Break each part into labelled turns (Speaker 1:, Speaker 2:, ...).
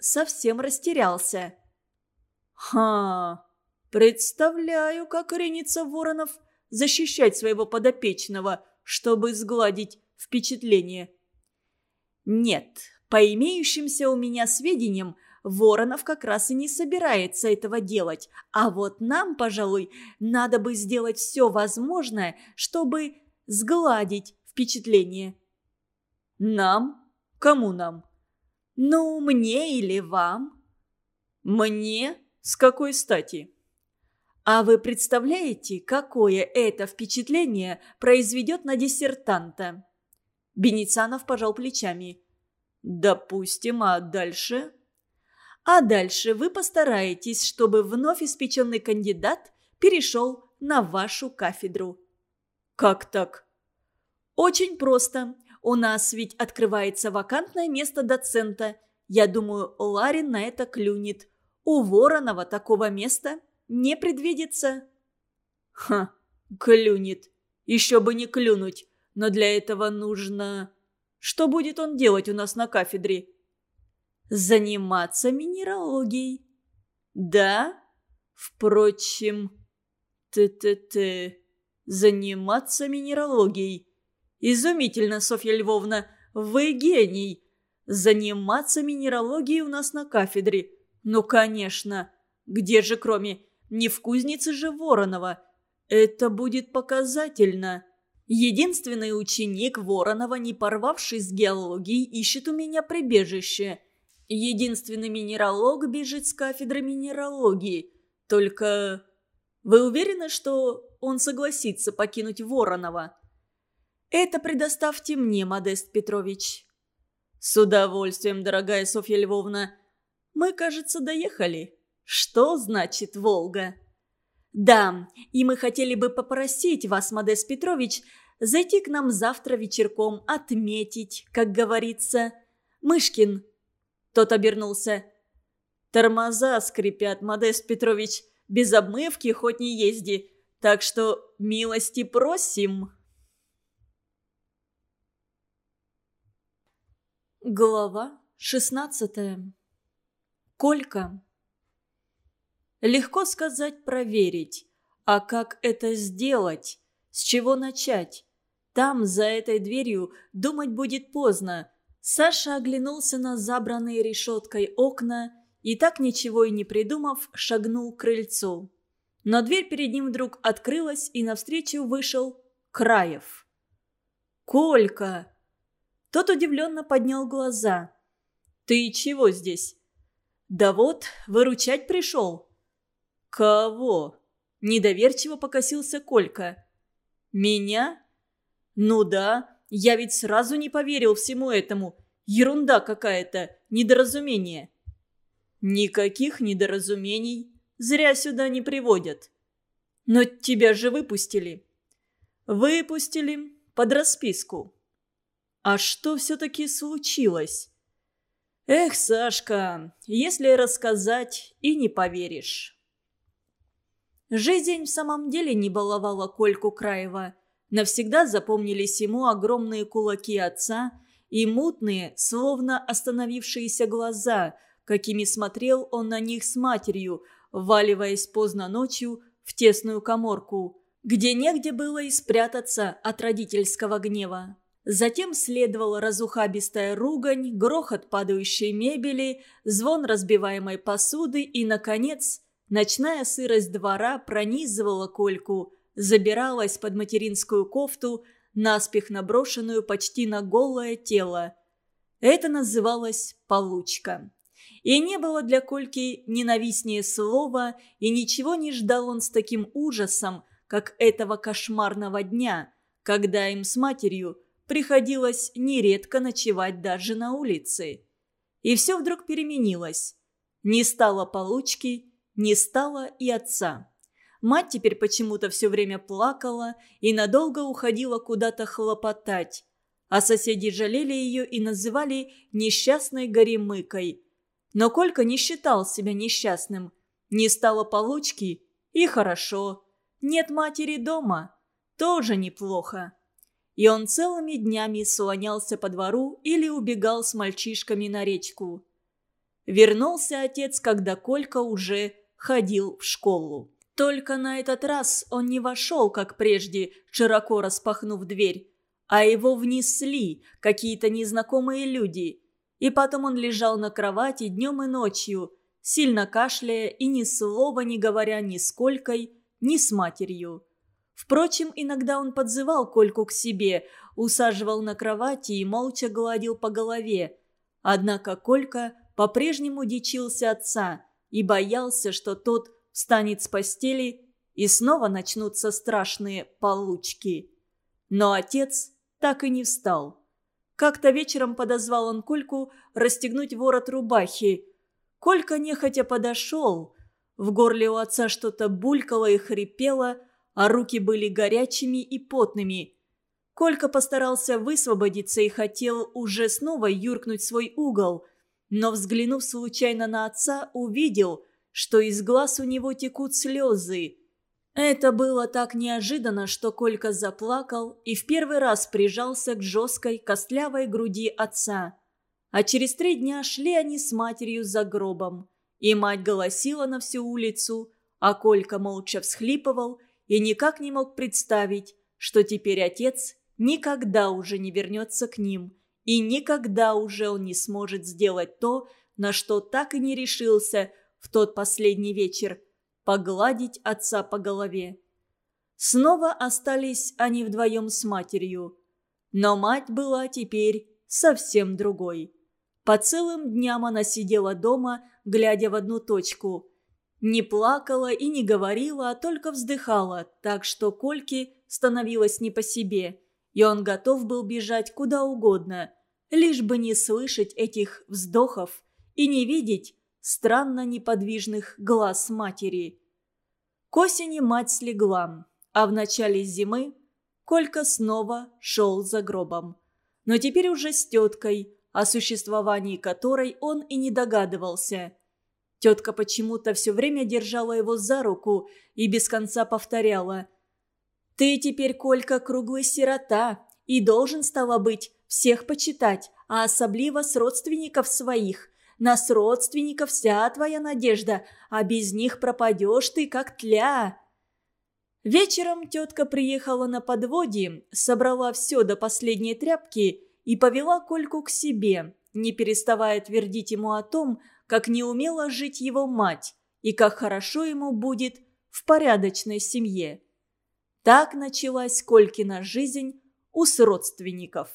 Speaker 1: совсем растерялся. «Ха! Представляю, как ринется Воронов защищать своего подопечного, чтобы сгладить впечатление». «Нет, по имеющимся у меня сведениям, Воронов как раз и не собирается этого делать. А вот нам, пожалуй, надо бы сделать все возможное, чтобы сгладить впечатление. Нам? Кому нам? Ну, мне или вам? Мне? С какой стати? А вы представляете, какое это впечатление произведет на диссертанта? Беницанов пожал плечами. Допустим, а дальше? А дальше вы постараетесь, чтобы вновь испеченный кандидат перешел на вашу кафедру. Как так? Очень просто. У нас ведь открывается вакантное место доцента. Я думаю, Ларин на это клюнет. У Воронова такого места не предвидится. Ха, клюнет. Еще бы не клюнуть. Но для этого нужно... Что будет он делать у нас на кафедре? заниматься минералогией. Да? Впрочем, ты-ты-ты, заниматься минералогией. Изумительно, Софья Львовна, вы гений. Заниматься минералогией у нас на кафедре. Ну, конечно. Где же кроме... Не в кузнице же Воронова. Это будет показательно. Единственный ученик Воронова, не порвавшись с геологией, ищет у меня прибежище – Единственный минералог бежит с кафедры минералогии. Только вы уверены, что он согласится покинуть Воронова? Это предоставьте мне, Модест Петрович. С удовольствием, дорогая Софья Львовна. Мы, кажется, доехали. Что значит Волга? Да, и мы хотели бы попросить вас, Модест Петрович, зайти к нам завтра вечерком, отметить, как говорится. Мышкин, тот обернулся. «Тормоза скрипят, Модест Петрович. Без обмывки хоть не езди. Так что милости просим». Глава шестнадцатая. Колька. Легко сказать проверить. А как это сделать? С чего начать? Там, за этой дверью, думать будет поздно. Саша оглянулся на забранные решеткой окна и, так ничего и не придумав, шагнул к крыльцу. Но дверь перед ним вдруг открылась, и навстречу вышел Краев. «Колька!» Тот удивленно поднял глаза. «Ты чего здесь?» «Да вот, выручать пришел». «Кого?» Недоверчиво покосился Колька. «Меня?» «Ну да, я ведь сразу не поверил всему этому. Ерунда какая-то, недоразумение. Никаких недоразумений. Зря сюда не приводят. Но тебя же выпустили. Выпустили под расписку. А что все-таки случилось? Эх, Сашка, если рассказать, и не поверишь. Жизнь в самом деле не баловала Кольку Краева – Навсегда запомнились ему огромные кулаки отца и мутные, словно остановившиеся глаза, какими смотрел он на них с матерью, валиваясь поздно ночью в тесную коморку, где негде было и спрятаться от родительского гнева. Затем следовала разухабистая ругань, грохот падающей мебели, звон разбиваемой посуды и, наконец, ночная сырость двора пронизывала Кольку – забиралась под материнскую кофту, наспех наброшенную почти на голое тело. Это называлось «получка». И не было для Кольки ненавистнее слова, и ничего не ждал он с таким ужасом, как этого кошмарного дня, когда им с матерью приходилось нередко ночевать даже на улице. И все вдруг переменилось. Не стало получки, не стало и отца. Мать теперь почему-то все время плакала и надолго уходила куда-то хлопотать. А соседи жалели ее и называли несчастной горемыкой. Но Колька не считал себя несчастным. Не стало получки – и хорошо. Нет матери дома – тоже неплохо. И он целыми днями слонялся по двору или убегал с мальчишками на речку. Вернулся отец, когда Колька уже ходил в школу. Только на этот раз он не вошел, как прежде, широко распахнув дверь, а его внесли какие-то незнакомые люди. И потом он лежал на кровати днем и ночью, сильно кашляя и ни слова не говоря ни с Колькой, ни с матерью. Впрочем, иногда он подзывал Кольку к себе, усаживал на кровати и молча гладил по голове. Однако Колька по-прежнему дичился отца и боялся, что тот встанет с постели и снова начнутся страшные получки. Но отец так и не встал. Как-то вечером подозвал он Кольку расстегнуть ворот рубахи. Колька нехотя подошел. В горле у отца что-то булькало и хрипело, а руки были горячими и потными. Колька постарался высвободиться и хотел уже снова юркнуть свой угол, но, взглянув случайно на отца, увидел, что из глаз у него текут слезы. Это было так неожиданно, что Колька заплакал и в первый раз прижался к жесткой костлявой груди отца. А через три дня шли они с матерью за гробом. И мать голосила на всю улицу, а Колька молча всхлипывал и никак не мог представить, что теперь отец никогда уже не вернется к ним, и никогда уже он не сможет сделать то, на что так и не решился – в тот последний вечер погладить отца по голове. Снова остались они вдвоем с матерью. Но мать была теперь совсем другой. По целым дням она сидела дома, глядя в одну точку. Не плакала и не говорила, а только вздыхала, так что Кольке становилось не по себе, и он готов был бежать куда угодно, лишь бы не слышать этих вздохов и не видеть, странно неподвижных глаз матери. К осени мать слегла, а в начале зимы Колька снова шел за гробом. Но теперь уже с теткой, о существовании которой он и не догадывался. Тетка почему-то все время держала его за руку и без конца повторяла. «Ты теперь, Колька, круглый сирота, и должен, стало быть, всех почитать, а особливо с родственников своих. Нас родственников вся твоя надежда, а без них пропадешь ты, как тля». Вечером тетка приехала на подводе, собрала все до последней тряпки и повела Кольку к себе, не переставая твердить ему о том, как не умела жить его мать и как хорошо ему будет в порядочной семье. Так началась Колькина жизнь у родственников.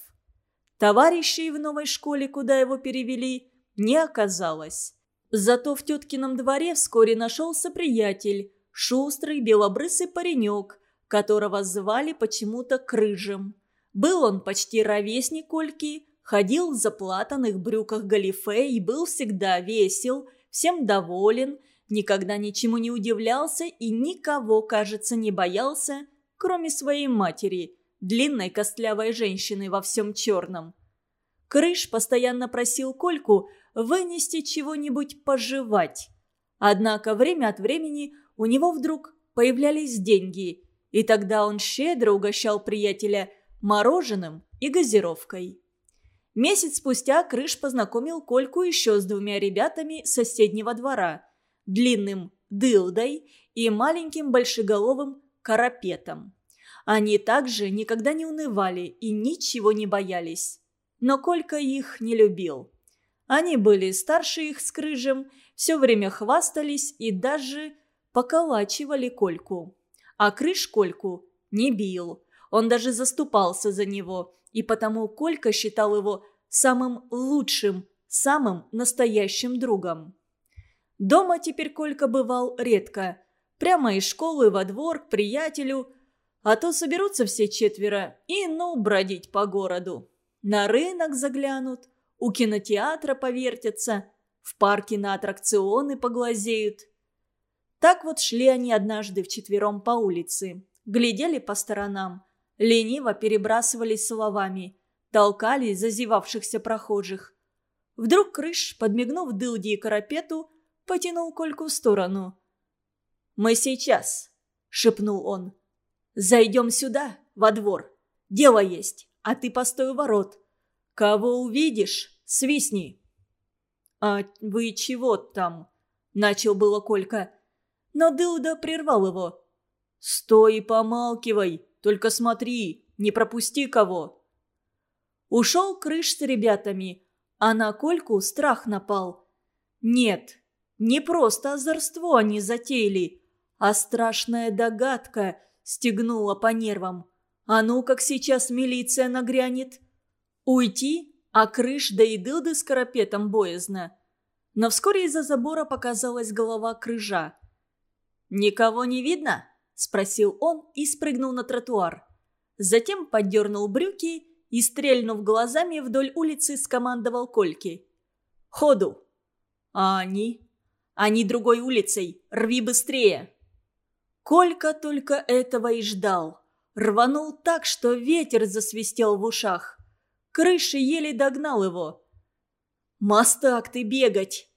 Speaker 1: Товарищей в новой школе, куда его перевели, не оказалось. Зато в теткином дворе вскоре нашелся приятель, шустрый белобрысый паренек, которого звали почему-то Крыжем. Был он почти ровесник Кольки, ходил в заплатанных брюках галифе и был всегда весел, всем доволен, никогда ничему не удивлялся и никого, кажется, не боялся, кроме своей матери, длинной костлявой женщины во всем черном. Крыш постоянно просил Кольку вынести чего-нибудь пожевать. Однако время от времени у него вдруг появлялись деньги, и тогда он щедро угощал приятеля мороженым и газировкой. Месяц спустя Крыш познакомил Кольку еще с двумя ребятами соседнего двора – длинным дылдой и маленьким большеголовым карапетом. Они также никогда не унывали и ничего не боялись. Но Колька их не любил. Они были старше их с крыжем, все время хвастались и даже поколачивали Кольку. А крыш Кольку не бил. Он даже заступался за него, и потому Колька считал его самым лучшим, самым настоящим другом. Дома теперь Колька бывал редко. Прямо из школы во двор к приятелю. А то соберутся все четверо и ну бродить по городу. На рынок заглянут, у кинотеатра повертятся, в парке на аттракционы поглазеют. Так вот шли они однажды вчетвером по улице, глядели по сторонам, лениво перебрасывались словами, толкали зазевавшихся прохожих. Вдруг крыш, подмигнув дылде и карапету, потянул Кольку в сторону. «Мы сейчас», — шепнул он. «Зайдем сюда, во двор. Дело есть, а ты постой у ворот. Кого увидишь, свистни!» «А вы чего там?» – начал было Колька. Но Дылда прервал его. «Стой и помалкивай, только смотри, не пропусти кого!» Ушел крыш с ребятами, а на Кольку страх напал. Нет, не просто озорство они затеяли, а страшная догадка стегнула по нервам. А ну, как сейчас милиция нагрянет. Уйти, а крыш да и дылды с карапетом боязно. Но вскоре из-за забора показалась голова крыжа. «Никого не видно?» – спросил он и спрыгнул на тротуар. Затем поддернул брюки и, стрельнув глазами вдоль улицы, скомандовал Кольки. «Ходу!» «А они?» «Они другой улицей! Рви быстрее!» Колька только этого и ждал. Рванул так, что ветер засвистел в ушах. Крыши еле догнал его. «Мастак ты бегать!»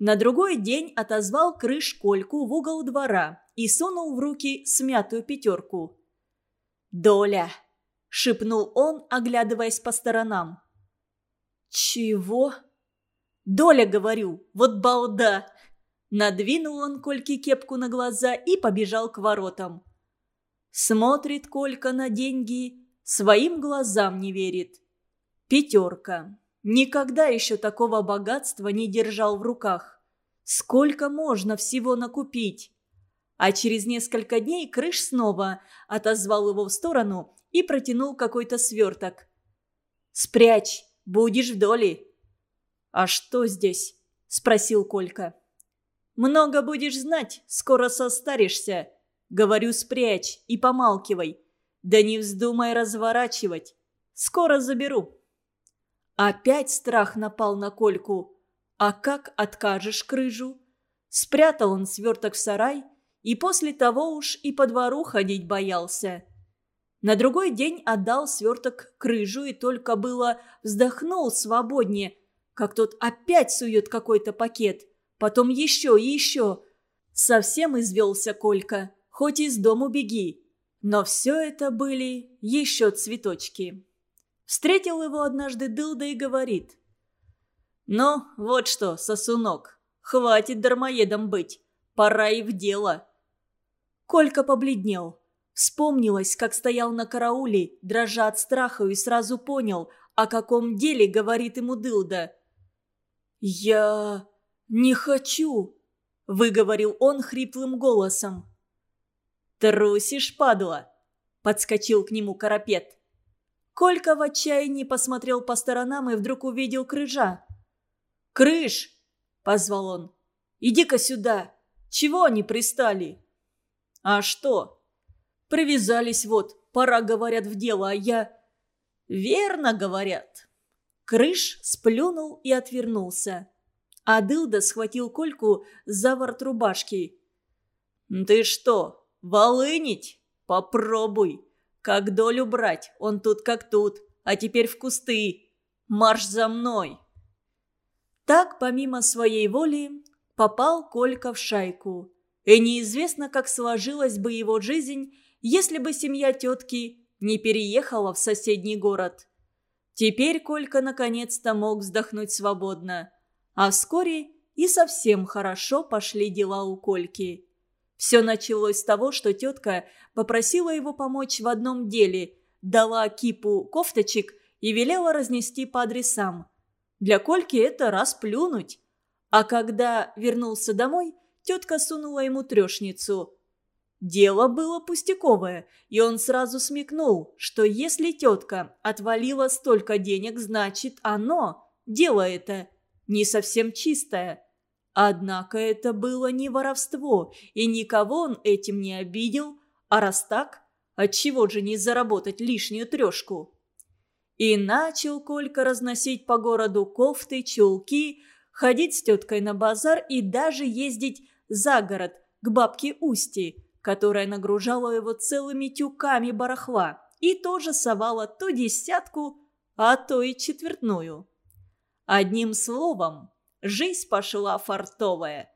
Speaker 1: На другой день отозвал крыш Кольку в угол двора и сунул в руки смятую пятерку. «Доля!» – шепнул он, оглядываясь по сторонам. «Чего?» «Доля, говорю, вот балда!» Надвинул он Кольке кепку на глаза и побежал к воротам. Смотрит Колька на деньги, своим глазам не верит. Пятерка. Никогда еще такого богатства не держал в руках. Сколько можно всего накупить? А через несколько дней крыш снова отозвал его в сторону и протянул какой-то сверток. «Спрячь, будешь в доле». «А что здесь?» – спросил Колька. «Много будешь знать, скоро состаришься», Говорю, спрячь и помалкивай. Да не вздумай разворачивать. Скоро заберу. Опять страх напал на Кольку. А как откажешь крыжу? Спрятал он сверток в сарай, и после того уж и по двору ходить боялся. На другой день отдал сверток крыжу и только было вздохнул свободнее, как тот опять сует какой-то пакет, потом еще и еще. Совсем извелся Колька хоть из дому беги. Но все это были еще цветочки. Встретил его однажды Дылда и говорит. «Ну, вот что, сосунок, хватит дармоедом быть, пора и в дело». Колька побледнел. Вспомнилось, как стоял на карауле, дрожа от страха, и сразу понял, о каком деле говорит ему Дылда. «Я не хочу», — выговорил он хриплым голосом. «Трусишь, падла!» – подскочил к нему Карапет. Колька в отчаянии посмотрел по сторонам и вдруг увидел крыжа. «Крыш!» – позвал он. «Иди-ка сюда! Чего они пристали?» «А что?» «Привязались вот, пора, говорят, в дело, а я...» «Верно, говорят». Крыш сплюнул и отвернулся. А Дылда схватил Кольку за ворот рубашки. «Ты что, «Волынить? Попробуй. Как долю брать, он тут как тут, а теперь в кусты. Марш за мной!» Так, помимо своей воли, попал Колька в шайку. И неизвестно, как сложилась бы его жизнь, если бы семья тетки не переехала в соседний город. Теперь Колька наконец-то мог вздохнуть свободно. А вскоре и совсем хорошо пошли дела у Кольки. Все началось с того, что тетка попросила его помочь в одном деле, дала кипу кофточек и велела разнести по адресам. Для Кольки это расплюнуть. А когда вернулся домой, тетка сунула ему трешницу. Дело было пустяковое, и он сразу смекнул, что если тетка отвалила столько денег, значит оно, дело это, не совсем чистое. Однако это было не воровство, и никого он этим не обидел, а раз так, отчего же не заработать лишнюю трешку? И начал Колька разносить по городу кофты, чулки, ходить с теткой на базар и даже ездить за город к бабке Усти, которая нагружала его целыми тюками барахла и тоже совала то десятку, а то и четвертную. Одним словом, жизнь пошла фартовая.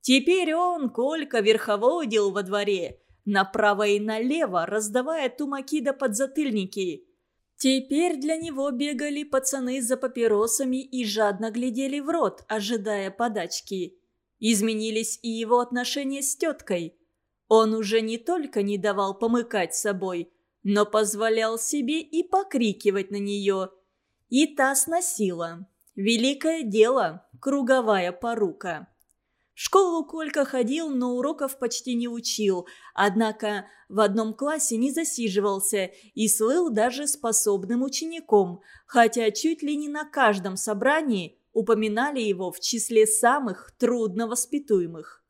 Speaker 1: Теперь он, Колька, верховодил во дворе, направо и налево, раздавая тумаки да подзатыльники. Теперь для него бегали пацаны за папиросами и жадно глядели в рот, ожидая подачки. Изменились и его отношения с теткой. Он уже не только не давал помыкать собой, но позволял себе и покрикивать на нее. И та сносила. Великое дело, круговая порука. В школу Колька ходил, но уроков почти не учил, однако в одном классе не засиживался и слыл даже способным учеником, хотя чуть ли не на каждом собрании упоминали его в числе самых трудновоспитуемых.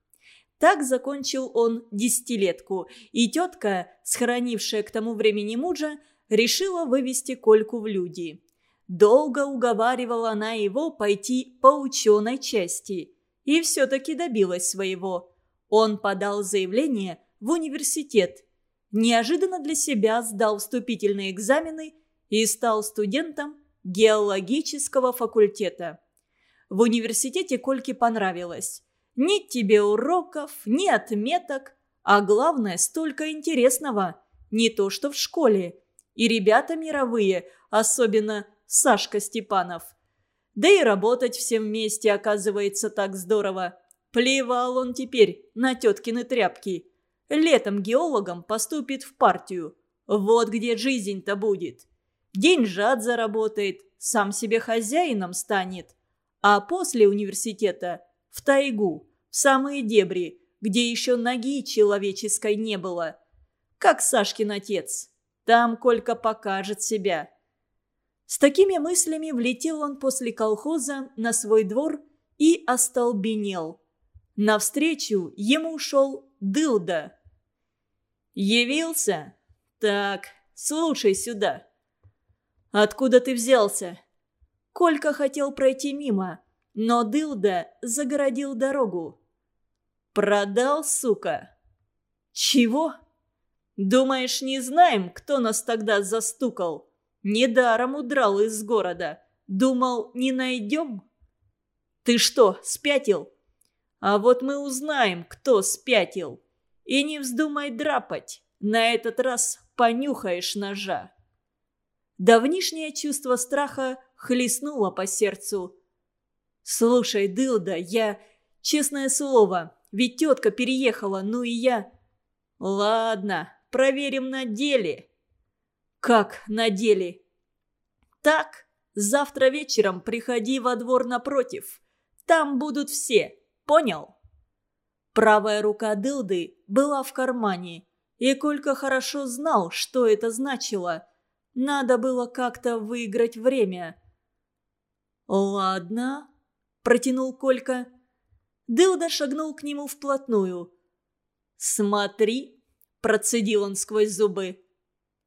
Speaker 1: Так закончил он десятилетку, и тетка, схоронившая к тому времени мужа, решила вывести Кольку в люди. Долго уговаривала она его пойти по ученой части – и все-таки добилась своего. Он подал заявление в университет. Неожиданно для себя сдал вступительные экзамены и стал студентом геологического факультета. В университете Кольке понравилось. Ни тебе уроков, ни отметок, а главное, столько интересного. Не то, что в школе. И ребята мировые, особенно Сашка Степанов – да и работать всем вместе оказывается так здорово. Плевал он теперь на теткины тряпки. Летом геологом поступит в партию. Вот где жизнь-то будет. Деньжат заработает, сам себе хозяином станет. А после университета в тайгу, в самые дебри, где еще ноги человеческой не было. Как Сашкин отец. Там Колька покажет себя. С такими мыслями влетел он после колхоза на свой двор и остолбенел. Навстречу ему шел Дылда. «Явился? Так, слушай сюда». «Откуда ты взялся?» Колька хотел пройти мимо, но Дылда загородил дорогу. «Продал, сука?» «Чего?» «Думаешь, не знаем, кто нас тогда застукал?» Недаром удрал из города. Думал, не найдем? Ты что, спятил? А вот мы узнаем, кто спятил. И не вздумай драпать. На этот раз понюхаешь ножа. Давнишнее чувство страха хлестнуло по сердцу. «Слушай, Дылда, я... Честное слово, ведь тетка переехала, ну и я...» «Ладно, проверим на деле». «Как на деле?» «Так, завтра вечером приходи во двор напротив. Там будут все, понял?» Правая рука Дылды была в кармане, и Колька хорошо знал, что это значило. Надо было как-то выиграть время. «Ладно», – протянул Колька. Дылда шагнул к нему вплотную. «Смотри», – процедил он сквозь зубы.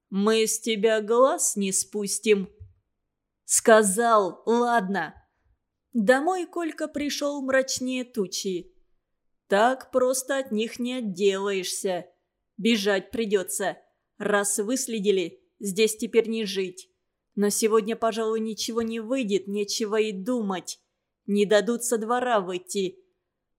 Speaker 1: Мы с тебя глаз не спустим». «Сказал, ладно». Домой Колька пришел мрачнее тучи. «Так просто от них не отделаешься. Бежать придется. Раз выследили, здесь теперь не жить. Но сегодня, пожалуй, ничего не выйдет, нечего и думать. Не дадут со двора выйти.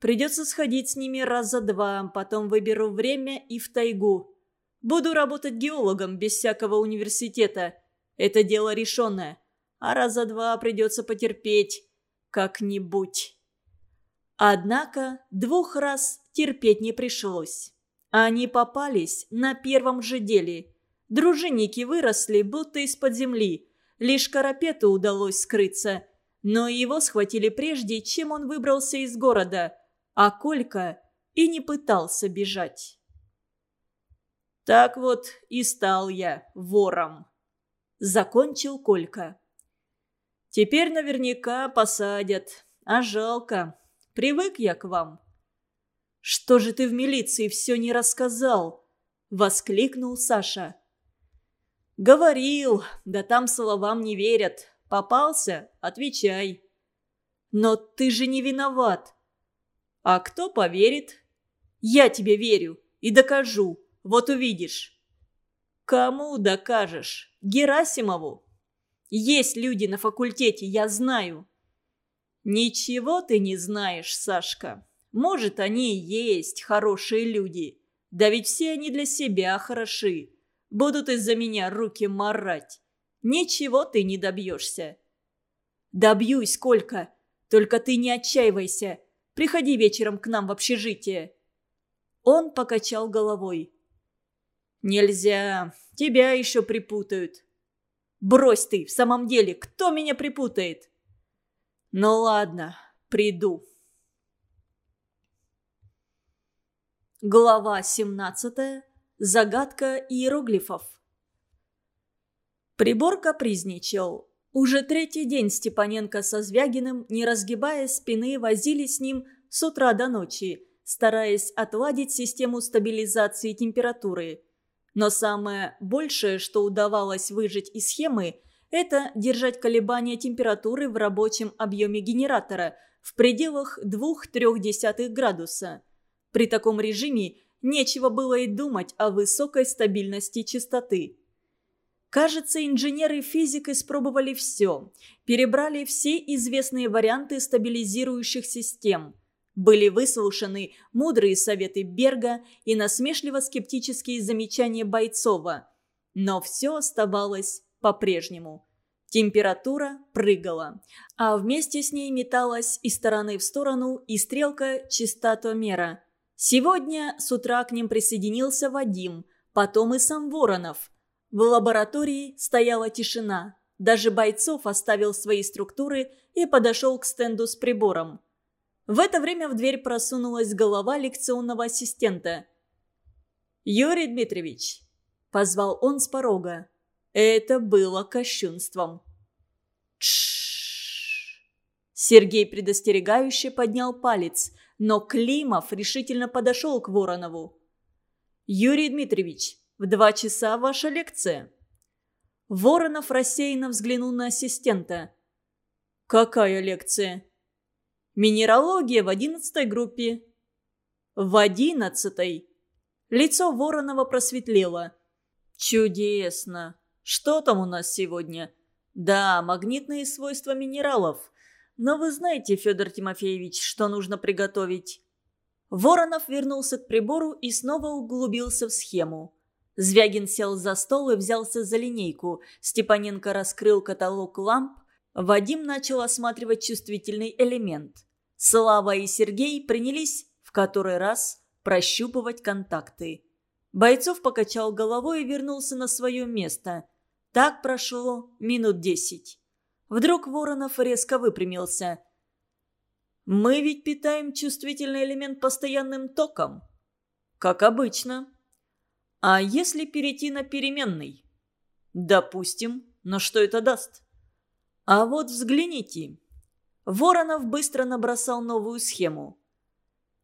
Speaker 1: Придется сходить с ними раза два, потом выберу время и в тайгу. Буду работать геологом без всякого университета. Это дело решенное. А раза два придется потерпеть. Как-нибудь. Однако двух раз терпеть не пришлось. Они попались на первом же деле. Дружинники выросли, будто из-под земли. Лишь Карапету удалось скрыться. Но его схватили прежде, чем он выбрался из города. А Колька и не пытался бежать. Так вот и стал я вором. Закончил Колька. Теперь наверняка посадят. А жалко. Привык я к вам. Что же ты в милиции все не рассказал? Воскликнул Саша. Говорил, да там словам не верят. Попался? Отвечай. Но ты же не виноват. А кто поверит? Я тебе верю и докажу. Вот увидишь». «Кому докажешь? Герасимову?» «Есть люди на факультете, я знаю». «Ничего ты не знаешь, Сашка. Может, они и есть хорошие люди. Да ведь все они для себя хороши. Будут из-за меня руки марать. ничего ты не добьешься. Добьюсь, Колька. Только ты не отчаивайся. Приходи вечером к нам в общежитие. Он покачал головой. «Нельзя. Тебя еще припутают». «Брось ты, в самом деле, кто меня припутает?» «Ну ладно, приду». Глава 17. Загадка иероглифов. Прибор капризничал. Уже третий день Степаненко со Звягиным, не разгибая спины, возили с ним с утра до ночи, стараясь отладить систему стабилизации температуры. Но самое большее, что удавалось выжить из схемы, это держать колебания температуры в рабочем объеме генератора в пределах 2-3 градуса. При таком режиме нечего было и думать о высокой стабильности частоты. Кажется, инженеры физик испробовали все. Перебрали все известные варианты стабилизирующих систем. Были выслушаны мудрые советы Берга и насмешливо-скептические замечания Бойцова. Но все оставалось по-прежнему. Температура прыгала, а вместе с ней металась из стороны в сторону и стрелка частотомера. Сегодня с утра к ним присоединился Вадим, потом и сам Воронов – в лаборатории стояла тишина. Даже Бойцов оставил свои структуры и подошел к стенду с прибором. В это время в дверь просунулась голова лекционного ассистента. «Юрий Дмитриевич», — позвал он с порога. Это было кощунством. Тш. Сергей предостерегающе поднял палец, но Климов решительно подошел к Воронову. «Юрий Дмитриевич, в два часа ваша лекция». Воронов рассеянно взглянул на ассистента. «Какая лекция?» «Минералогия в одиннадцатой группе». «В одиннадцатой?» Лицо Воронова просветлело. «Чудесно! Что там у нас сегодня?» «Да, магнитные свойства минералов. Но вы знаете, Федор Тимофеевич, что нужно приготовить?» Воронов вернулся к прибору и снова углубился в схему. Звягин сел за стол и взялся за линейку. Степаненко раскрыл каталог ламп. Вадим начал осматривать чувствительный элемент. Слава и Сергей принялись в который раз прощупывать контакты. Бойцов покачал головой и вернулся на свое место. Так прошло минут десять. Вдруг Воронов резко выпрямился. «Мы ведь питаем чувствительный элемент постоянным током». «Как обычно», а если перейти на переменный? Допустим, но что это даст? А вот взгляните. Воронов быстро набросал новую схему.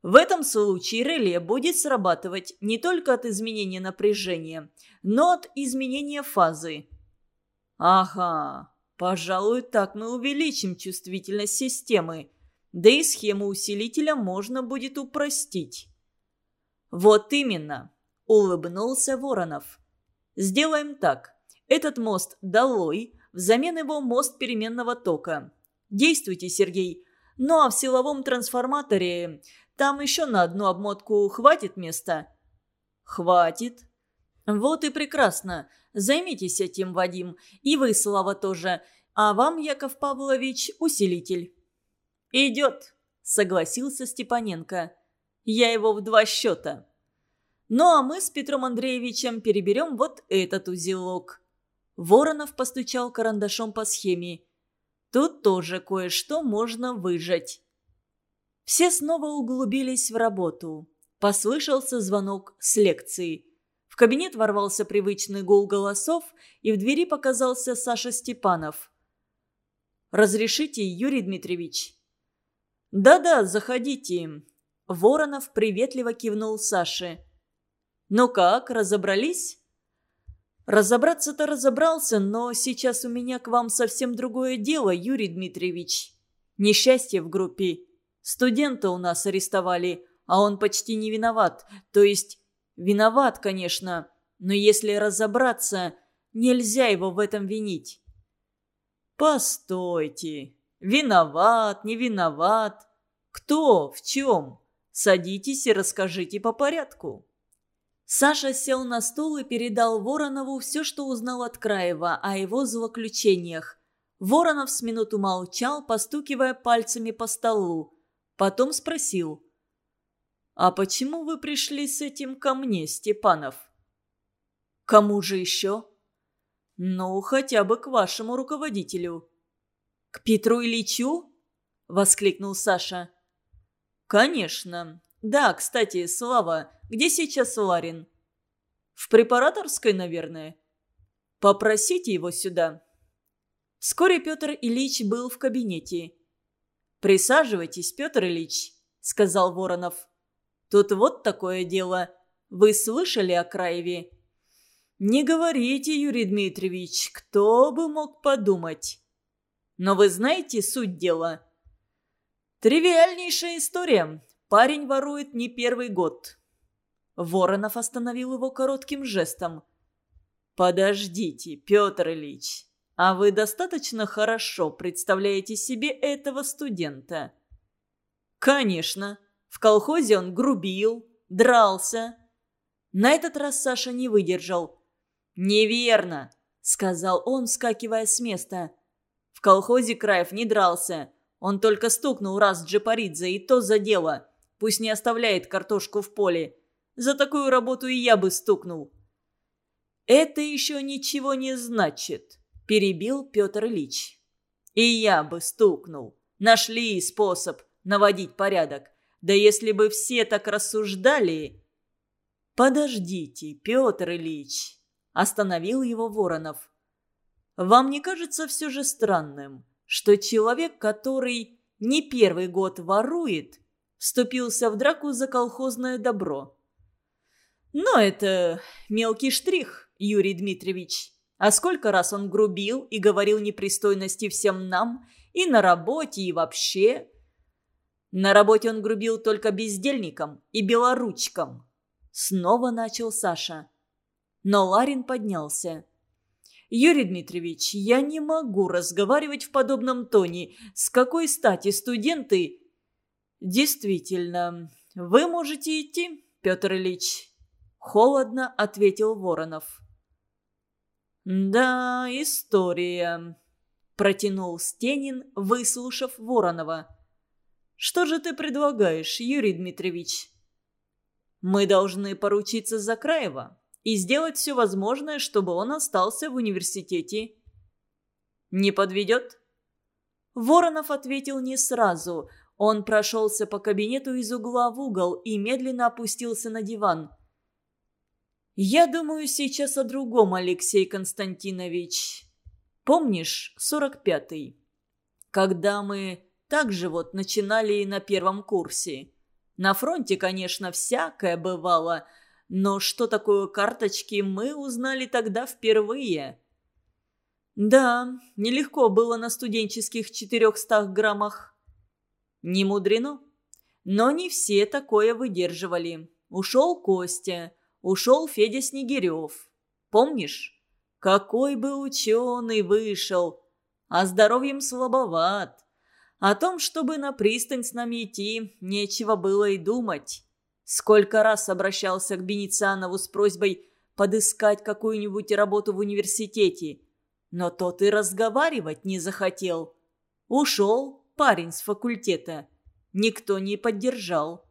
Speaker 1: В этом случае реле будет срабатывать не только от изменения напряжения, но от изменения фазы. Ага, пожалуй, так мы увеличим чувствительность системы, да и схему усилителя можно будет упростить. Вот именно. – улыбнулся Воронов. «Сделаем так. Этот мост долой, взамен его мост переменного тока. Действуйте, Сергей. Ну а в силовом трансформаторе там еще на одну обмотку хватит места?» «Хватит». «Вот и прекрасно. Займитесь этим, Вадим. И вы, Слава, тоже. А вам, Яков Павлович, усилитель». «Идет», — согласился Степаненко. «Я его в два счета». Ну а мы с Петром Андреевичем переберем вот этот узелок». Воронов постучал карандашом по схеме. «Тут тоже кое-что можно выжать». Все снова углубились в работу. Послышался звонок с лекции. В кабинет ворвался привычный гул голосов, и в двери показался Саша Степанов. «Разрешите, Юрий Дмитриевич?» «Да-да, заходите». Воронов приветливо кивнул Саше. «Ну как, разобрались?» «Разобраться-то разобрался, но сейчас у меня к вам совсем другое дело, Юрий Дмитриевич. Несчастье в группе. Студента у нас арестовали, а он почти не виноват. То есть, виноват, конечно, но если разобраться, нельзя его в этом винить». «Постойте. Виноват, не виноват. Кто, в чем? Садитесь и расскажите по порядку». Саша сел на стул и передал Воронову все, что узнал от Краева о его злоключениях. Воронов с минуту молчал, постукивая пальцами по столу. Потом спросил. «А почему вы пришли с этим ко мне, Степанов?» «Кому же еще?» «Ну, хотя бы к вашему руководителю». «К Петру Ильичу?» – воскликнул Саша. «Конечно. Да, кстати, Слава, где сейчас Ларин?» «В препараторской, наверное». «Попросите его сюда». Вскоре Петр Ильич был в кабинете. «Присаживайтесь, Петр Ильич», — сказал Воронов. «Тут вот такое дело. Вы слышали о Краеве?» «Не говорите, Юрий Дмитриевич, кто бы мог подумать?» «Но вы знаете суть дела?» «Тривиальнейшая история. Парень ворует не первый год». Воронов остановил его коротким жестом. «Подождите, Петр Ильич, а вы достаточно хорошо представляете себе этого студента?» «Конечно. В колхозе он грубил, дрался». На этот раз Саша не выдержал. «Неверно», — сказал он, скакивая с места. «В колхозе Краев не дрался. Он только стукнул раз Джапаридзе, и то за дело. Пусть не оставляет картошку в поле. За такую работу и я бы стукнул». «Это еще ничего не значит», – перебил Петр Ильич. «И я бы стукнул. Нашли способ наводить порядок. Да если бы все так рассуждали...» «Подождите, Петр Ильич», Остановил его Воронов. «Вам не кажется все же странным, что человек, который не первый год ворует, вступился в драку за колхозное добро?» «Но это мелкий штрих, Юрий Дмитриевич. А сколько раз он грубил и говорил непристойности всем нам, и на работе, и вообще...» На работе он грубил только бездельникам и белоручкам. Снова начал Саша но Ларин поднялся. «Юрий Дмитриевич, я не могу разговаривать в подобном тоне. С какой стати студенты...» «Действительно, вы можете идти, Петр Ильич», — холодно ответил Воронов. «Да, история», — протянул Стенин, выслушав Воронова. «Что же ты предлагаешь, Юрий Дмитриевич?» «Мы должны поручиться за Краева и сделать все возможное, чтобы он остался в университете. Не подведет? Воронов ответил не сразу. Он прошелся по кабинету из угла в угол и медленно опустился на диван. «Я думаю сейчас о другом, Алексей Константинович. Помнишь, сорок пятый? Когда мы так же вот начинали на первом курсе. На фронте, конечно, всякое бывало – но что такое карточки, мы узнали тогда впервые. Да, нелегко было на студенческих 400 граммах. Не мудрено. Но не все такое выдерживали. Ушел Костя, ушел Федя Снегирев. Помнишь? Какой бы ученый вышел, а здоровьем слабоват. О том, чтобы на пристань с нами идти, нечего было и думать. Сколько раз обращался к Беницанову с просьбой подыскать какую-нибудь работу в университете. Но тот и разговаривать не захотел. Ушел парень с факультета. Никто не поддержал.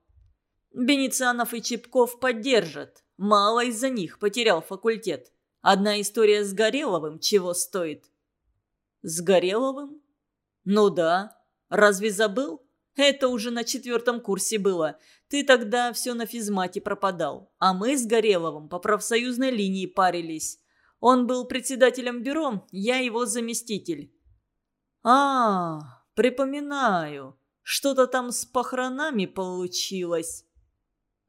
Speaker 1: Беницанов и Чепков поддержат. Мало из-за них потерял факультет. Одна история с Гореловым чего стоит? С Гореловым? Ну да. Разве забыл? Это уже на четвертом курсе было. Ты тогда все на физмате пропадал. А мы с Гореловым по профсоюзной линии парились. Он был председателем бюро, я его заместитель. А, припоминаю. Что-то там с похоронами получилось.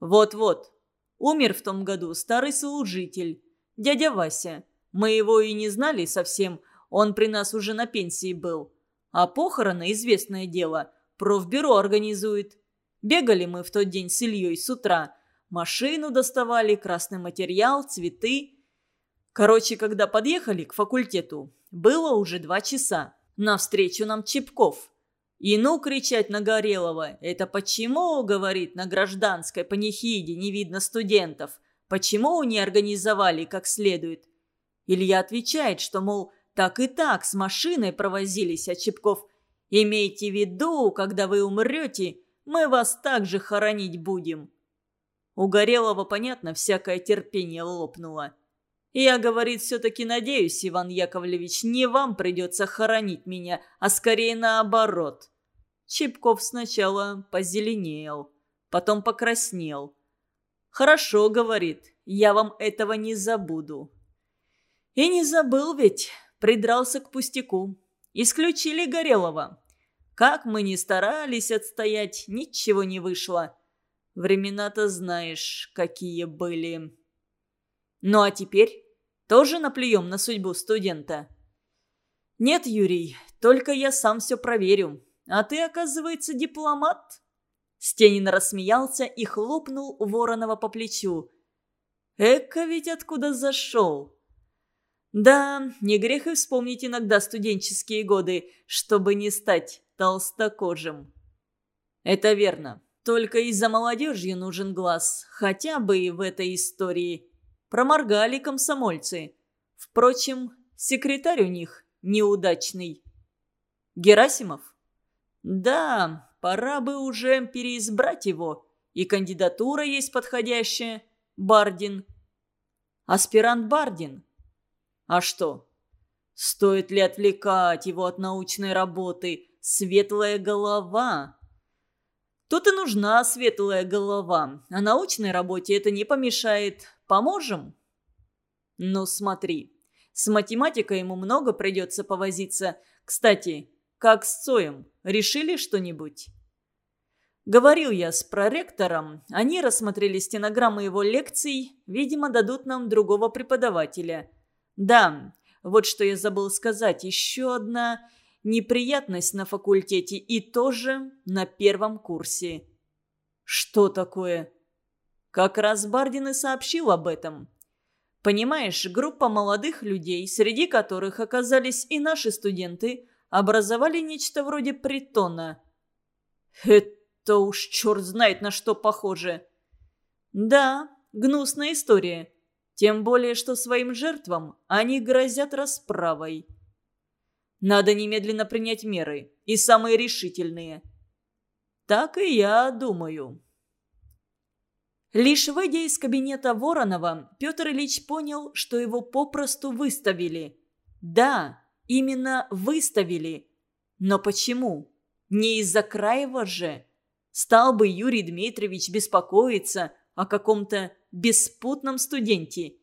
Speaker 1: Вот-вот. Умер в том году старый служитель. Дядя Вася. Мы его и не знали совсем. Он при нас уже на пенсии был. А похороны, известное дело – Профбюро организует. Бегали мы в тот день с Ильей с утра. Машину доставали, красный материал, цветы. Короче, когда подъехали к факультету, было уже два часа. Навстречу нам Чепков. И ну кричать на Горелого. «Это почему, — говорит, — на гражданской панихиде не видно студентов? почему не организовали как следует. Илья отвечает, что, мол, так и так с машиной провозились, а Чепков «Имейте в виду, когда вы умрете, мы вас также хоронить будем». У Горелого, понятно, всякое терпение лопнуло. Я, говорит, все-таки надеюсь, Иван Яковлевич, не вам придется хоронить меня, а скорее наоборот. Чепков сначала позеленел, потом покраснел. «Хорошо», — говорит, — «я вам этого не забуду». И не забыл ведь, придрался к пустяку. Исключили Горелого. Как мы ни старались отстоять, ничего не вышло. Времена-то знаешь, какие были. Ну а теперь тоже наплюем на судьбу студента? Нет, Юрий, только я сам все проверю. А ты, оказывается, дипломат? Стенин рассмеялся и хлопнул Воронова по плечу. Эка ведь откуда зашел? Да, не грех и вспомнить иногда студенческие годы, чтобы не стать толстокожим. Это верно. Только из-за молодежи нужен глаз, хотя бы и в этой истории. Проморгали комсомольцы. Впрочем, секретарь у них неудачный. Герасимов? Да, пора бы уже переизбрать его. И кандидатура есть подходящая. Бардин. Аспирант Бардин. А что? Стоит ли отвлекать его от научной работы? Светлая голова. Тут и нужна светлая голова, а научной работе это не помешает. Поможем?» «Ну, смотри. С математикой ему много придется повозиться. Кстати, как с Цоем? Решили что-нибудь?» Говорил я с проректором. Они рассмотрели стенограммы его лекций. Видимо, дадут нам другого преподавателя. Да, вот что я забыл сказать. Еще одна неприятность на факультете и тоже на первом курсе. Что такое? Как раз Бардин и сообщил об этом. Понимаешь, группа молодых людей, среди которых оказались и наши студенты, образовали нечто вроде притона. Это уж черт знает на что похоже. Да, гнусная история. Тем более, что своим жертвам они грозят расправой. Надо немедленно принять меры, и самые решительные. Так и я думаю. Лишь выйдя из кабинета Воронова, Петр Ильич понял, что его попросту выставили. Да, именно выставили. Но почему? Не из-за Краева же. Стал бы Юрий Дмитриевич беспокоиться о каком-то беспутном студенте.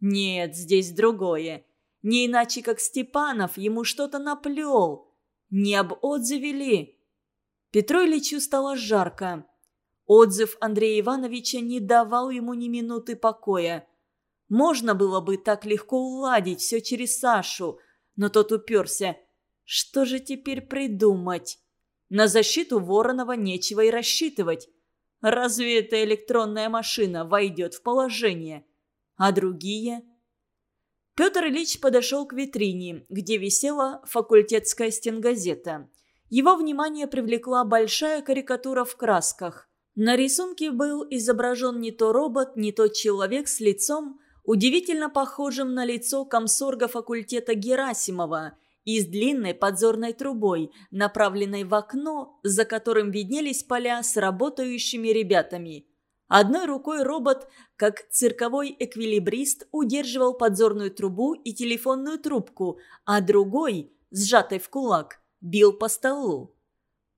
Speaker 1: Нет, здесь другое. Не иначе, как Степанов ему что-то наплел. Не об отзыве ли? Петру Ильичу стало жарко. Отзыв Андрея Ивановича не давал ему ни минуты покоя. Можно было бы так легко уладить все через Сашу, но тот уперся. Что же теперь придумать? На защиту Воронова нечего и рассчитывать. Разве эта электронная машина войдет в положение? А другие? Петр Ильич подошел к витрине, где висела факультетская стенгазета. Его внимание привлекла большая карикатура в красках. На рисунке был изображен не то робот, не то человек с лицом, удивительно похожим на лицо комсорга факультета Герасимова и с длинной подзорной трубой, направленной в окно, за которым виднелись поля с работающими ребятами. Одной рукой робот, как цирковой эквилибрист, удерживал подзорную трубу и телефонную трубку, а другой, сжатой в кулак, бил по столу.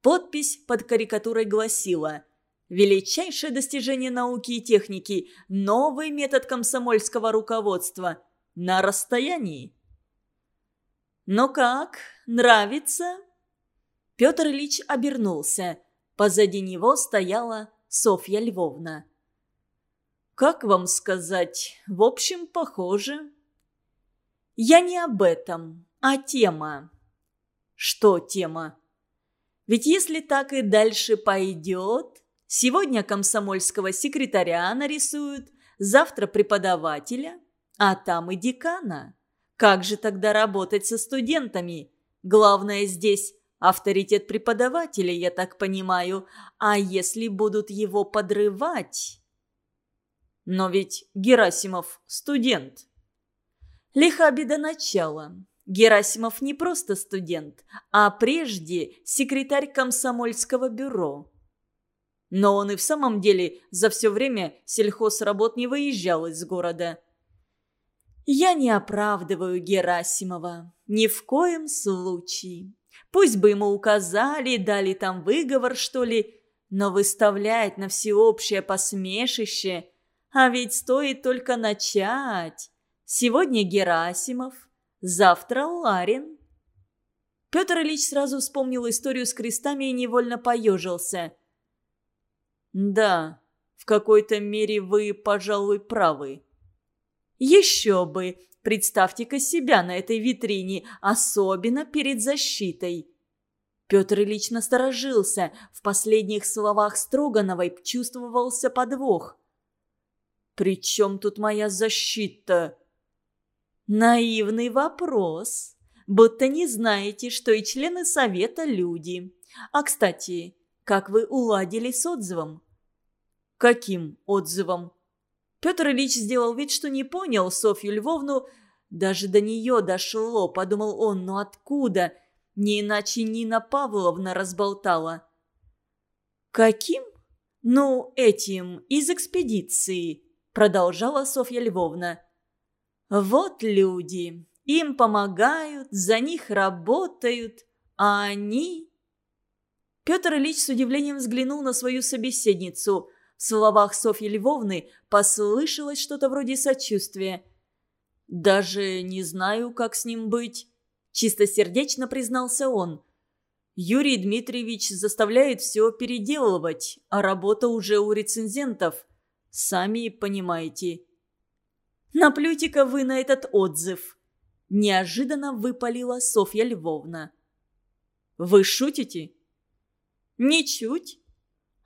Speaker 1: Подпись под карикатурой гласила – величайшее достижение науки и техники, новый метод комсомольского руководства на расстоянии. «Ну как, нравится?» Петр Ильич обернулся. Позади него стояла Софья Львовна. «Как вам сказать? В общем, похоже». «Я не об этом, а тема». «Что тема?» «Ведь если так и дальше пойдет, Сегодня комсомольского секретаря нарисуют, завтра преподавателя, а там и декана. Как же тогда работать со студентами? Главное здесь авторитет преподавателя, я так понимаю. А если будут его подрывать? Но ведь Герасимов студент. Лиха беда начала. Герасимов не просто студент, а прежде секретарь комсомольского бюро. Но он и в самом деле за все время сельхозработ не выезжал из города. Я не оправдываю Герасимова. Ни в коем случае. Пусть бы ему указали, дали там выговор, что ли, но выставлять на всеобщее посмешище. А ведь стоит только начать. Сегодня Герасимов, завтра Ларин. Петр Ильич сразу вспомнил историю с крестами и невольно поежился. «Да, в какой-то мере вы, пожалуй, правы». «Еще бы! Представьте-ка себя на этой витрине, особенно перед защитой». Петр Ильич насторожился. В последних словах Строгановой чувствовался подвох. «При чем тут моя защита?» Наивный вопрос. Будто не знаете, что и члены совета люди. А, кстати, как вы уладили с отзывом? Каким отзывом? Петр Ильич сделал вид, что не понял Софью Львовну. Даже до нее дошло, подумал он, но откуда? Не иначе Нина Павловна разболтала. «Каким?» «Ну, этим, из экспедиции», продолжала Софья Львовна. Вот люди. Им помогают, за них работают, а они... Петр Ильич с удивлением взглянул на свою собеседницу. В словах Софьи Львовны послышалось что-то вроде сочувствия. «Даже не знаю, как с ним быть», – чистосердечно признался он. «Юрий Дмитриевич заставляет все переделывать, а работа уже у рецензентов. Сами понимаете». Наплюйте-ка вы на этот отзыв!» Неожиданно выпалила Софья Львовна. «Вы шутите?» «Ничуть.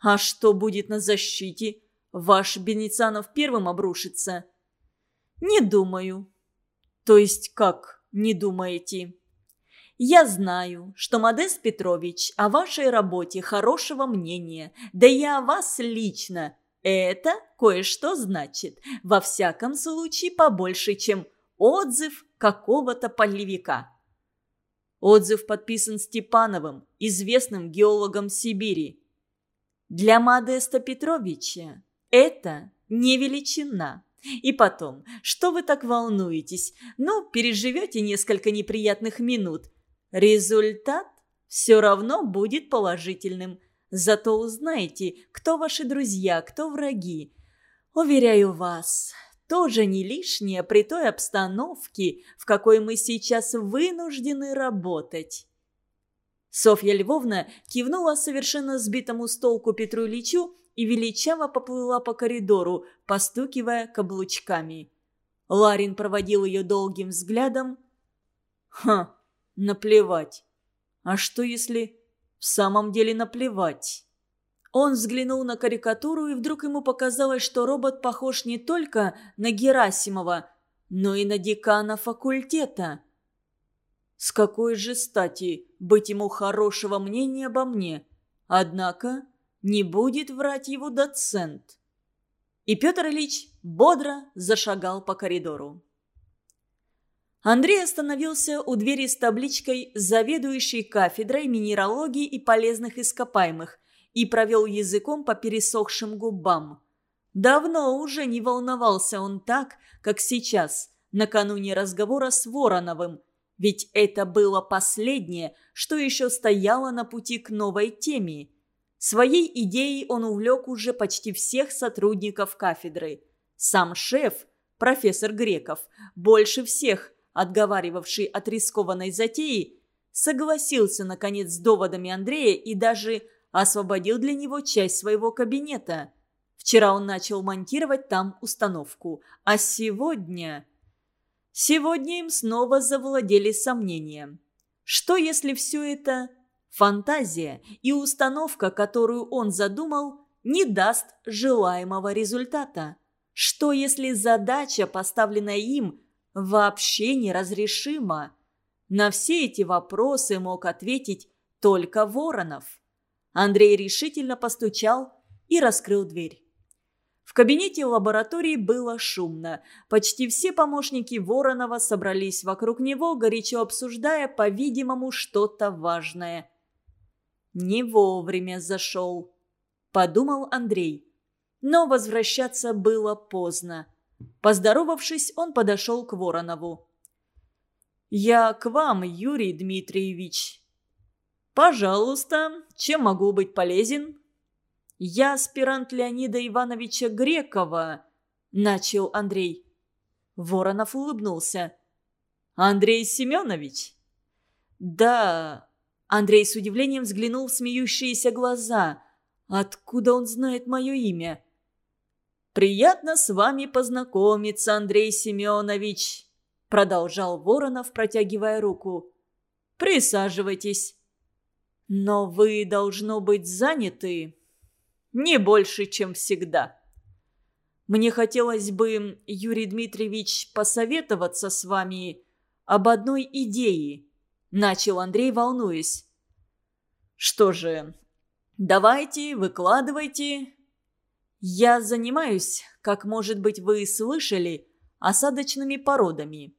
Speaker 1: А что будет на защите? Ваш Беницанов первым обрушится?» «Не думаю». «То есть как не думаете?» «Я знаю, что Модест Петрович о вашей работе хорошего мнения, да и о вас лично. Это кое-что значит. Во всяком случае, побольше, чем отзыв какого-то полевика. Отзыв подписан Степановым, известным геологом Сибири. Для Модеста Петровича это не величина. И потом, что вы так волнуетесь? Ну, переживете несколько неприятных минут. Результат все равно будет положительным. Зато узнаете, кто ваши друзья, кто враги. Уверяю вас, тоже не лишнее при той обстановке, в какой мы сейчас вынуждены работать. Софья Львовна кивнула совершенно сбитому с толку Петру Ильичу и величаво поплыла по коридору, постукивая каблучками. Ларин проводил ее долгим взглядом. «Ха, наплевать. А что если в самом деле наплевать. Он взглянул на карикатуру, и вдруг ему показалось, что робот похож не только на Герасимова, но и на декана факультета. С какой же стати быть ему хорошего мнения обо мне? Однако не будет врать его доцент. И Петр Ильич бодро зашагал по коридору. Андрей остановился у двери с табличкой «Заведующий кафедрой минералогии и полезных ископаемых» и провел языком по пересохшим губам. Давно уже не волновался он так, как сейчас, накануне разговора с Вороновым, ведь это было последнее, что еще стояло на пути к новой теме. Своей идеей он увлек уже почти всех сотрудников кафедры. Сам шеф, профессор Греков, больше всех отговаривавший от рискованной затеи, согласился, наконец, с доводами Андрея и даже освободил для него часть своего кабинета. Вчера он начал монтировать там установку, а сегодня... Сегодня им снова завладели сомнения. Что если все это фантазия и установка, которую он задумал, не даст желаемого результата? Что если задача, поставленная им, вообще неразрешимо. На все эти вопросы мог ответить только Воронов. Андрей решительно постучал и раскрыл дверь. В кабинете лаборатории было шумно. Почти все помощники Воронова собрались вокруг него, горячо обсуждая, по-видимому, что-то важное. «Не вовремя зашел», – подумал Андрей. Но возвращаться было поздно. Поздоровавшись, он подошел к Воронову. «Я к вам, Юрий Дмитриевич». «Пожалуйста, чем могу быть полезен?» «Я аспирант Леонида Ивановича Грекова», – начал Андрей. Воронов улыбнулся. «Андрей Семенович?» «Да». Андрей с удивлением взглянул в смеющиеся глаза. «Откуда он знает мое имя?» «Приятно с вами познакомиться, Андрей Семенович», – продолжал Воронов, протягивая руку. «Присаживайтесь». «Но вы, должно быть, заняты», не больше, чем всегда. Мне хотелось бы, Юрий Дмитриевич, посоветоваться с вами об одной идее. Начал Андрей, волнуясь. Что же, давайте, выкладывайте. Я занимаюсь, как, может быть, вы слышали, осадочными породами.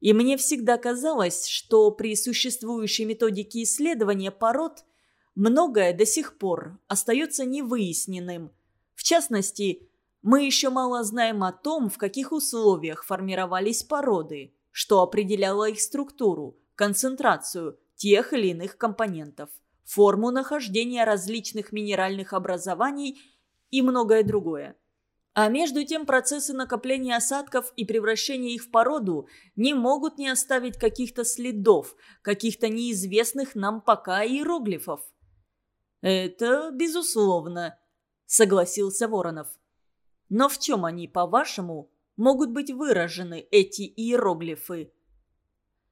Speaker 1: И мне всегда казалось, что при существующей методике исследования пород – многое до сих пор остается невыясненным. В частности, мы еще мало знаем о том, в каких условиях формировались породы, что определяло их структуру, концентрацию тех или иных компонентов, форму нахождения различных минеральных образований и многое другое. А между тем процессы накопления осадков и превращения их в породу не могут не оставить каких-то следов, каких-то неизвестных нам пока иероглифов. «Это безусловно», — согласился Воронов. «Но в чем они, по-вашему, могут быть выражены, эти иероглифы?»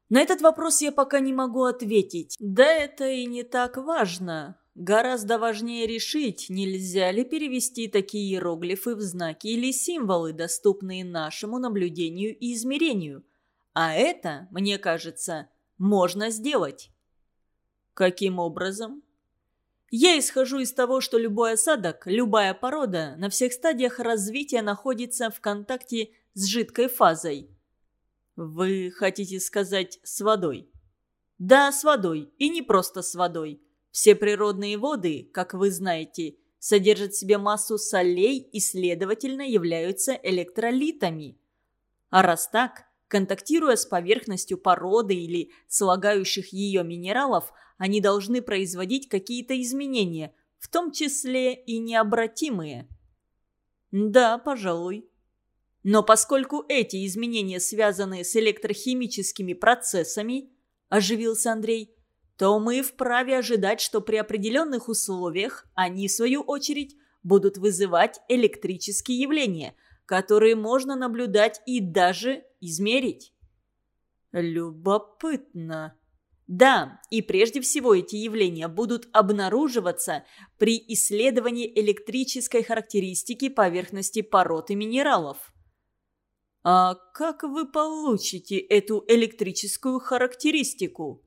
Speaker 1: На этот вопрос я пока не могу ответить. Да это и не так важно. Гораздо важнее решить, нельзя ли перевести такие иероглифы в знаки или символы, доступные нашему наблюдению и измерению. А это, мне кажется, можно сделать. Каким образом? Я исхожу из того, что любой осадок, любая порода на всех стадиях развития находится в контакте с жидкой фазой. Вы хотите сказать с водой? Да, с водой, и не просто с водой. Все природные воды, как вы знаете, содержат в себе массу солей и, следовательно, являются электролитами. А раз так, контактируя с поверхностью породы или слагающих ее минералов, они должны производить какие-то изменения, в том числе и необратимые. Да, пожалуй. Но поскольку эти изменения связаны с электрохимическими процессами, оживился Андрей, то мы вправе ожидать, что при определенных условиях они, в свою очередь, будут вызывать электрические явления, которые можно наблюдать и даже измерить. Любопытно, да, и прежде всего эти явления будут обнаруживаться при исследовании электрической характеристики поверхности пород и минералов. А как вы получите эту электрическую характеристику?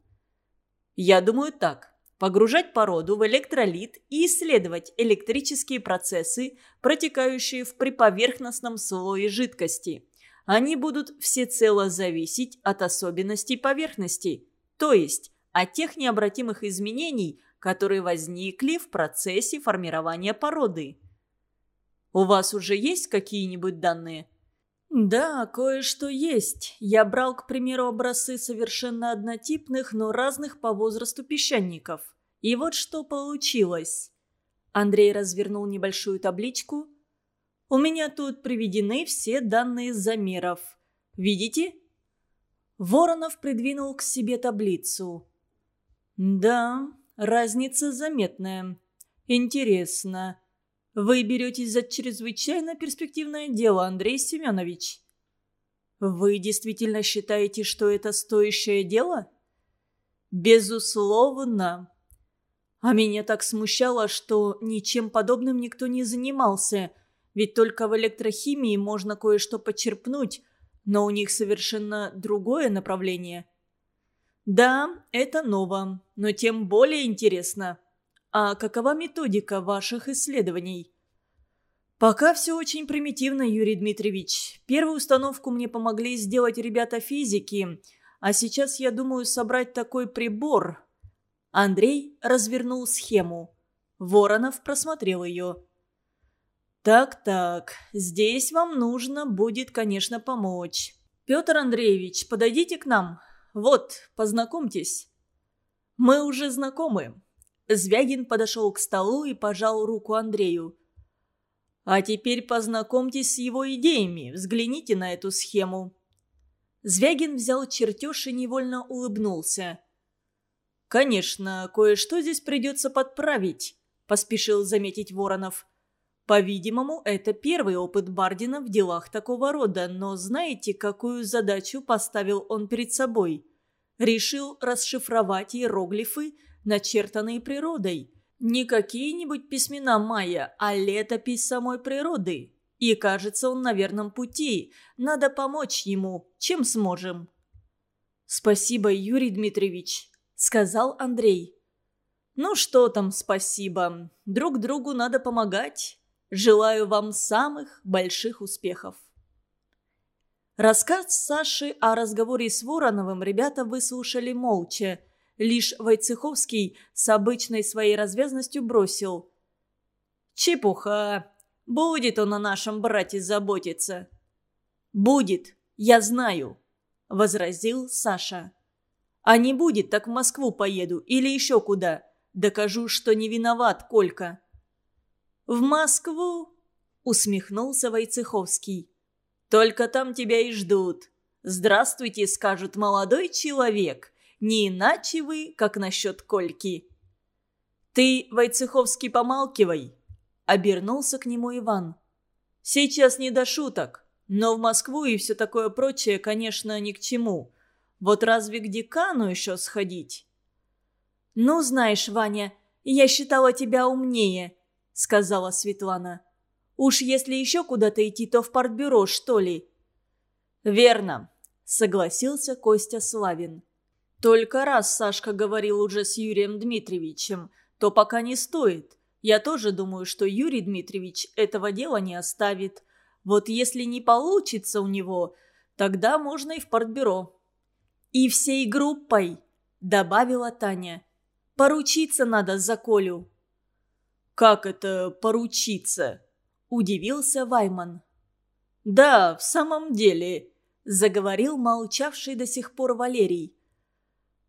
Speaker 1: Я думаю так. Погружать породу в электролит и исследовать электрические процессы, протекающие в приповерхностном слое жидкости. Они будут всецело зависеть от особенностей поверхности – то есть от тех необратимых изменений, которые возникли в процессе формирования породы. У вас уже есть какие-нибудь данные? Да, кое-что есть. Я брал, к примеру, образцы совершенно однотипных, но разных по возрасту песчаников. И вот что получилось. Андрей развернул небольшую табличку. У меня тут приведены все данные замеров. Видите? Воронов придвинул к себе таблицу. «Да, разница заметная. Интересно. Вы беретесь за чрезвычайно перспективное дело, Андрей Семенович?» «Вы действительно считаете, что это стоящее дело?» «Безусловно. А меня так смущало, что ничем подобным никто не занимался, ведь только в электрохимии можно кое-что почерпнуть, но у них совершенно другое направление. Да, это ново, но тем более интересно. А какова методика ваших исследований? Пока все очень примитивно, Юрий Дмитриевич. Первую установку мне помогли сделать ребята физики, а сейчас я думаю собрать такой прибор. Андрей развернул схему. Воронов просмотрел ее. «Так-так, здесь вам нужно будет, конечно, помочь. Петр Андреевич, подойдите к нам. Вот, познакомьтесь». «Мы уже знакомы». Звягин подошел к столу и пожал руку Андрею. «А теперь познакомьтесь с его идеями, взгляните на эту схему». Звягин взял чертеж и невольно улыбнулся. «Конечно, кое-что здесь придется подправить», – поспешил заметить Воронов. По-видимому, это первый опыт Бардина в делах такого рода, но знаете, какую задачу поставил он перед собой? Решил расшифровать иероглифы, начертанные природой. Не какие-нибудь письмена майя, а летопись самой природы. И кажется, он на верном пути. Надо помочь ему, чем сможем. «Спасибо, Юрий Дмитриевич», — сказал Андрей. «Ну что там спасибо. Друг другу надо помогать. Желаю вам самых больших успехов. Рассказ Саши о разговоре с Вороновым ребята выслушали молча. Лишь Войцеховский с обычной своей развязностью бросил. «Чепуха! Будет он о нашем брате заботиться!» «Будет, я знаю!» – возразил Саша. «А не будет, так в Москву поеду или еще куда. Докажу, что не виноват Колька». «В Москву?» – усмехнулся Войцеховский. «Только там тебя и ждут. Здравствуйте, скажут молодой человек. Не иначе вы, как насчет Кольки». «Ты, Войцеховский, помалкивай», – обернулся к нему Иван. «Сейчас не до шуток, но в Москву и все такое прочее, конечно, ни к чему. Вот разве к декану еще сходить?» «Ну, знаешь, Ваня, я считала тебя умнее», — сказала Светлана. «Уж если еще куда-то идти, то в партбюро, что ли?» «Верно», — согласился Костя Славин. «Только раз Сашка говорил уже с Юрием Дмитриевичем, то пока не стоит. Я тоже думаю, что Юрий Дмитриевич этого дела не оставит. Вот если не получится у него, тогда можно и в партбюро». «И всей группой», — добавила Таня. «Поручиться надо за Колю». «Как это поручиться?» – удивился Вайман. «Да, в самом деле», – заговорил молчавший до сих пор Валерий.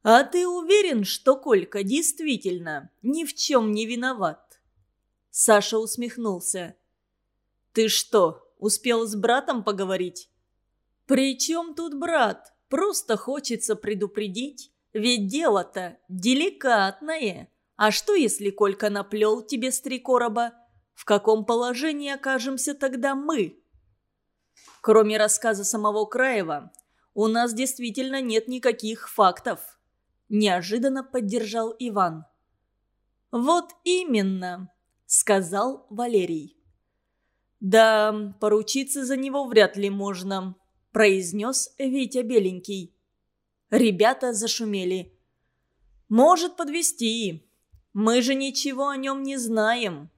Speaker 1: «А ты уверен, что Колька действительно ни в чем не виноват?» Саша усмехнулся. «Ты что, успел с братом поговорить?» «При чем тут брат? Просто хочется предупредить. Ведь дело-то деликатное». А что, если Колька наплел тебе с три короба? В каком положении окажемся тогда мы? Кроме рассказа самого Краева, у нас действительно нет никаких фактов. Неожиданно поддержал Иван. Вот именно, сказал Валерий. Да, поручиться за него вряд ли можно, произнес Витя Беленький. Ребята зашумели. Может подвести. Мы же ничего о нем не знаем».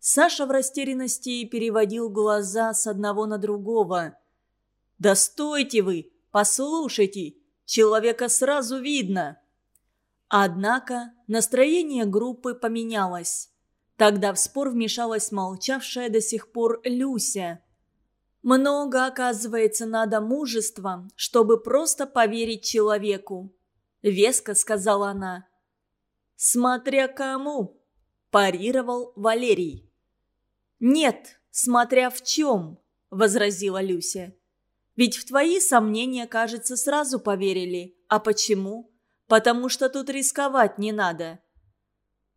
Speaker 1: Саша в растерянности переводил глаза с одного на другого. «Да стойте вы! Послушайте! Человека сразу видно!» Однако настроение группы поменялось. Тогда в спор вмешалась молчавшая до сих пор Люся. «Много, оказывается, надо мужества, чтобы просто поверить человеку», — веско сказала она. «Смотря кому», – парировал Валерий. «Нет, смотря в чем», – возразила Люся. «Ведь в твои сомнения, кажется, сразу поверили. А почему? Потому что тут рисковать не надо».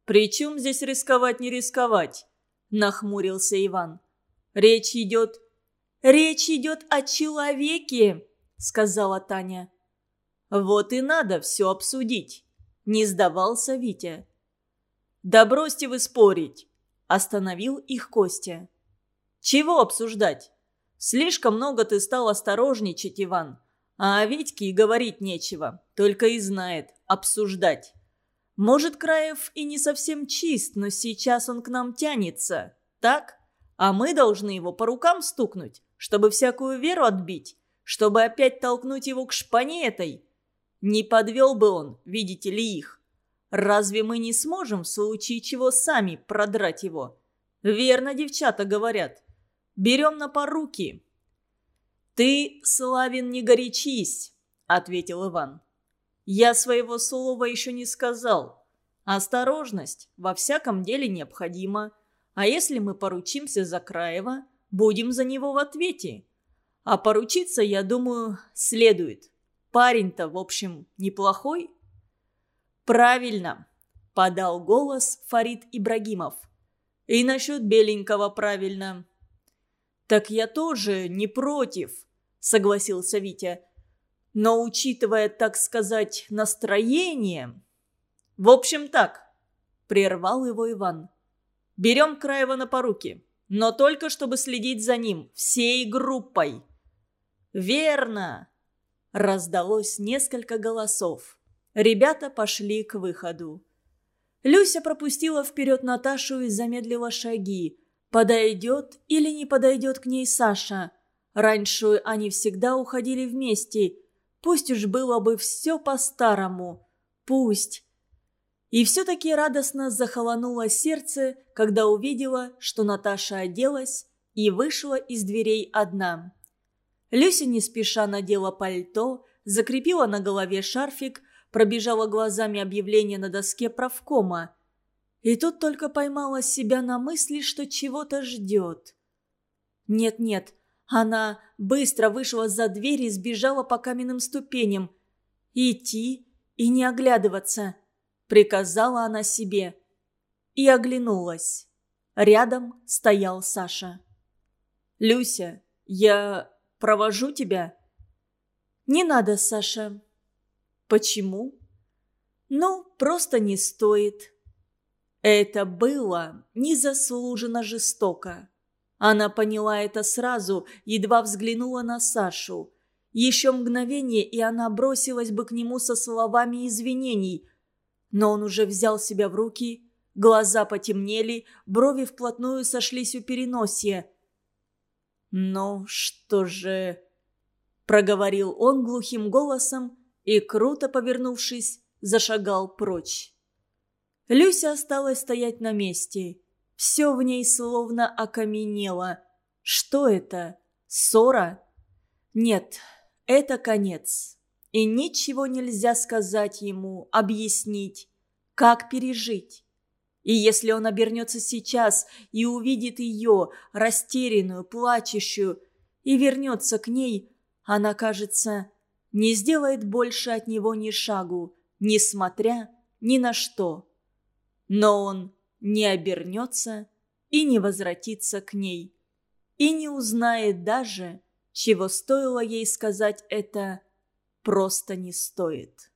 Speaker 1: «При чем здесь рисковать, не рисковать?» – нахмурился Иван. «Речь идет...» «Речь идет о человеке», – сказала Таня. «Вот и надо все обсудить». Не сдавался Витя. «Да бросьте вы спорить!» Остановил их Костя. «Чего обсуждать? Слишком много ты стал осторожничать, Иван. А о Витьке и говорить нечего, только и знает обсуждать. Может, Краев и не совсем чист, но сейчас он к нам тянется, так? А мы должны его по рукам стукнуть, чтобы всякую веру отбить, чтобы опять толкнуть его к шпане этой. Не подвел бы он, видите ли, их. Разве мы не сможем в случае чего сами продрать его? Верно девчата говорят. Берем на поруки. «Ты, Славин, не горячись», — ответил Иван. «Я своего слова еще не сказал. Осторожность во всяком деле необходима. А если мы поручимся за Краева, будем за него в ответе. А поручиться, я думаю, следует. Парень-то, в общем, неплохой». «Правильно», — подал голос Фарид Ибрагимов. «И насчет беленького правильно». «Так я тоже не против», — согласился Витя. «Но учитывая, так сказать, настроение...» «В общем так», — прервал его Иван. «Берем Краева на поруки, но только чтобы следить за ним, всей группой». «Верно!» — раздалось несколько голосов. Ребята пошли к выходу. Люся пропустила вперед Наташу и замедлила шаги. Подойдет или не подойдет к ней Саша. Раньше они всегда уходили вместе. Пусть уж было бы все по-старому. Пусть. И все-таки радостно захолонуло сердце, когда увидела, что Наташа оделась и вышла из дверей одна. Люся не спеша надела пальто, закрепила на голове шарфик, пробежала глазами объявление на доске правкома. И тут только поймала себя на мысли, что чего-то ждет. Нет-нет, она быстро вышла за дверь и сбежала по каменным ступеням. Идти и не оглядываться –— приказала она себе. И оглянулась. Рядом стоял Саша. «Люся, я провожу тебя?» «Не надо, Саша». «Почему?» «Ну, просто не стоит». Это было незаслуженно жестоко. Она поняла это сразу, едва взглянула на Сашу. Еще мгновение, и она бросилась бы к нему со словами извинений – но он уже взял себя в руки, глаза потемнели, брови вплотную сошлись у переносия. «Ну что же...» – проговорил он глухим голосом и, круто повернувшись, зашагал прочь. Люся осталась стоять на месте. Все в ней словно окаменело. Что это? Ссора? Нет, это конец. И ничего нельзя сказать ему, объяснить, как пережить. И если он обернется сейчас и увидит ее, растерянную, плачущую, и вернется к ней, она, кажется, не сделает больше от него ни шагу, несмотря ни на что. Но он не обернется и не возвратится к ней. И не узнает даже, чего стоило ей сказать это просто не стоит.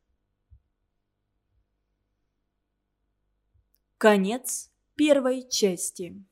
Speaker 1: Конец первой части.